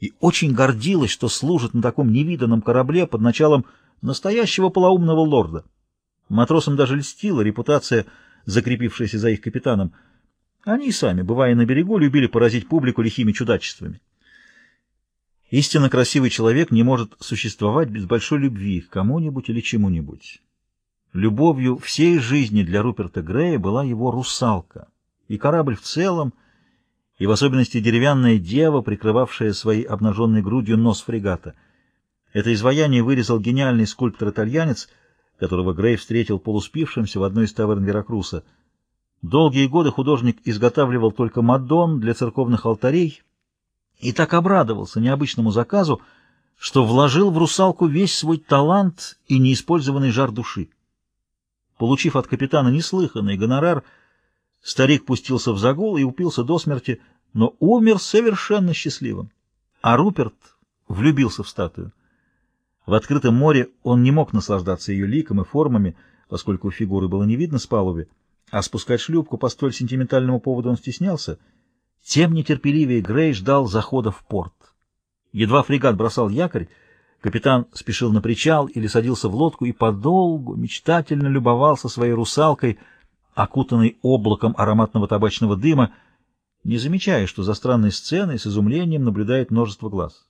и очень гордилась, что служит на таком невиданном корабле под началом настоящего полоумного лорда. Матросам даже льстила репутация, закрепившаяся за их капитаном. Они и сами, бывая на берегу, любили поразить публику лихими чудачествами. Истинно красивый человек не может существовать без большой любви к кому-нибудь или чему-нибудь. Любовью всей жизни для Руперта Грея была его русалка, и корабль в целом, и в особенности деревянная дева, прикрывавшая своей обнаженной грудью нос фрегата. Это изваяние вырезал гениальный скульптор-итальянец, которого Грей встретил полуспившимся в одной из таверн Веракруса. Долгие годы художник изготавливал только Мадон для церковных алтарей и так обрадовался необычному заказу, что вложил в русалку весь свой талант и неиспользованный жар души. Получив от капитана неслыханный гонорар, старик пустился в загул и упился до смерти, но умер совершенно счастливым. А Руперт влюбился в статую. В открытом море он не мог наслаждаться ее ликом и формами, поскольку фигуры было не видно с палубы, а спускать шлюпку по столь сентиментальному поводу он стеснялся — тем нетерпеливее Грей ждал захода в порт. Едва фрегат бросал якорь, капитан спешил на причал или садился в лодку и подолгу мечтательно любовался своей русалкой, окутанной облаком ароматного табачного дыма, не замечая, что за странной сценой с изумлением наблюдает множество глаз.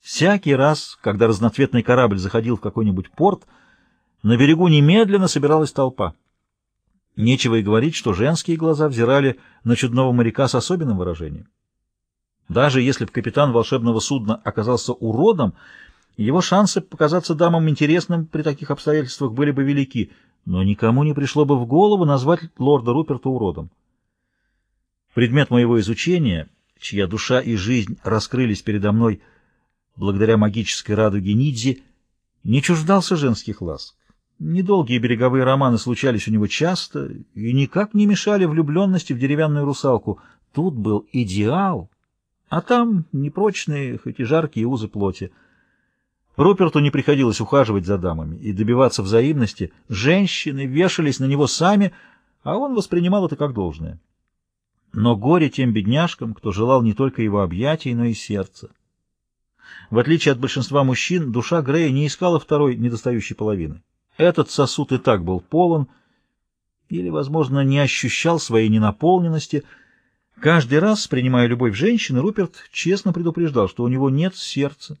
Всякий раз, когда разноцветный корабль заходил в какой-нибудь порт, на берегу немедленно собиралась толпа. Нечего и говорить, что женские глаза взирали на чудного моряка с особенным выражением. Даже если бы капитан волшебного судна оказался уродом, его шансы показаться дамам интересным при таких обстоятельствах были бы велики, но никому не пришло бы в голову назвать лорда Руперта уродом. Предмет моего изучения, чья душа и жизнь раскрылись передо мной благодаря магической радуге Нидзи, не чуждался женских ласк. Недолгие береговые романы случались у него часто и никак не мешали влюбленности в деревянную русалку. Тут был идеал, а там непрочные, хоть и жаркие узы плоти. Руперту не приходилось ухаживать за дамами и добиваться взаимности. Женщины вешались на него сами, а он воспринимал это как должное. Но горе тем бедняжкам, кто желал не только его объятий, но и сердца. В отличие от большинства мужчин, душа Грея не искала второй недостающей половины. Этот сосуд и так был полон, или, возможно, не ощущал своей ненаполненности. Каждый раз, принимая любовь женщины, Руперт честно предупреждал, что у него нет сердца.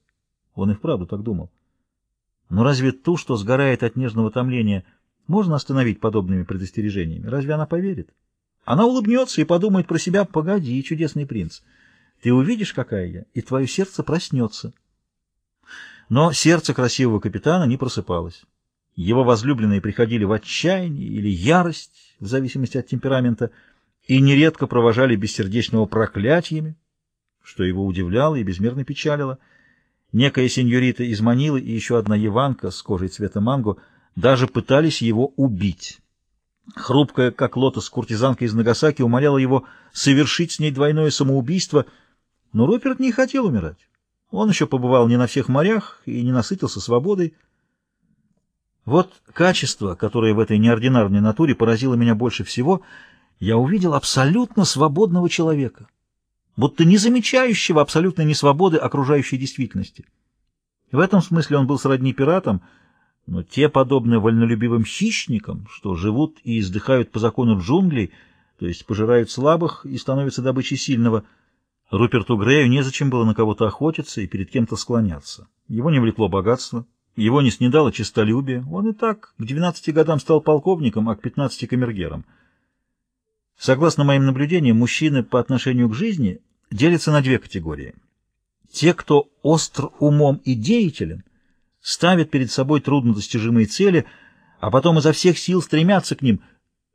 Он и вправду так думал. Но разве ту, что сгорает от нежного томления, можно остановить подобными предостережениями? Разве она поверит? Она улыбнется и подумает про себя, «Погоди, чудесный принц, ты увидишь, какая я, и твое сердце проснется». Но сердце красивого капитана не просыпалось. Его возлюбленные приходили в отчаяние или ярость, в зависимости от темперамента, и нередко провожали бессердечного проклятиями, что его удивляло и безмерно печалило. Некая сеньорита из Манилы и еще одна Еванка с кожей цвета манго даже пытались его убить. Хрупкая, как лотос, куртизанка из Нагасаки умоляла его совершить с ней двойное самоубийство, но Руперт не хотел умирать. Он еще побывал не на всех морях и не насытился свободой, вот качество, которое в этой неординарной натуре поразило меня больше всего, я увидел абсолютно свободного человека, будто не замечающего абсолютной несвободы окружающей действительности. В этом смысле он был сродни пиратам, но те подобны вольнолюбивым хищникам, что живут и издыхают по закону джунглей, то есть пожирают слабых и становятся добычей сильного. Руперту Грею незачем было на кого-то охотиться и перед кем-то склоняться. Его не влекло богатство, его не снедало честолюбие. Он и так к 12 годам стал полковником, а к 15 — камергером. Согласно моим наблюдениям, мужчины по отношению к жизни делятся на две категории. Те, кто остр умом и деятелен, ставят перед собой труднодостижимые цели, а потом изо всех сил стремятся к ним,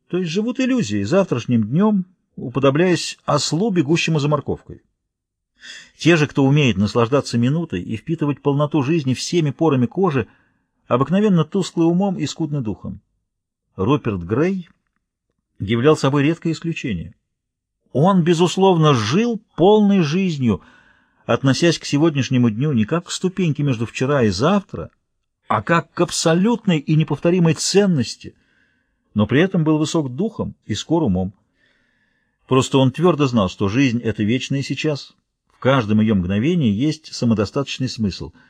то есть живут иллюзией завтрашним днем, уподобляясь ослу, бегущему за морковкой. Те же, кто умеет наслаждаться минутой и впитывать полноту жизни всеми порами кожи, обыкновенно тусклый умом и скудный духом. Руперт Грей являл собой редкое исключение. Он, безусловно, жил полной жизнью, относясь к сегодняшнему дню не как к ступеньке между вчера и завтра, а как к абсолютной и неповторимой ценности, но при этом был высок духом и скор умом. Просто он твердо знал, что жизнь — это вечное сейчас, каждом ее мгновении есть самодостаточный смысл —